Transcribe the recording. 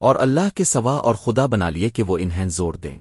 اور اللہ کے سوا اور خدا بنا لیے کہ وہ انہیں زور دیں۔